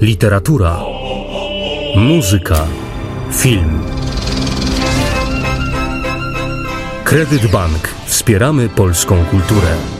literatura, muzyka, film. Kredyt Bank. Wspieramy polską kulturę.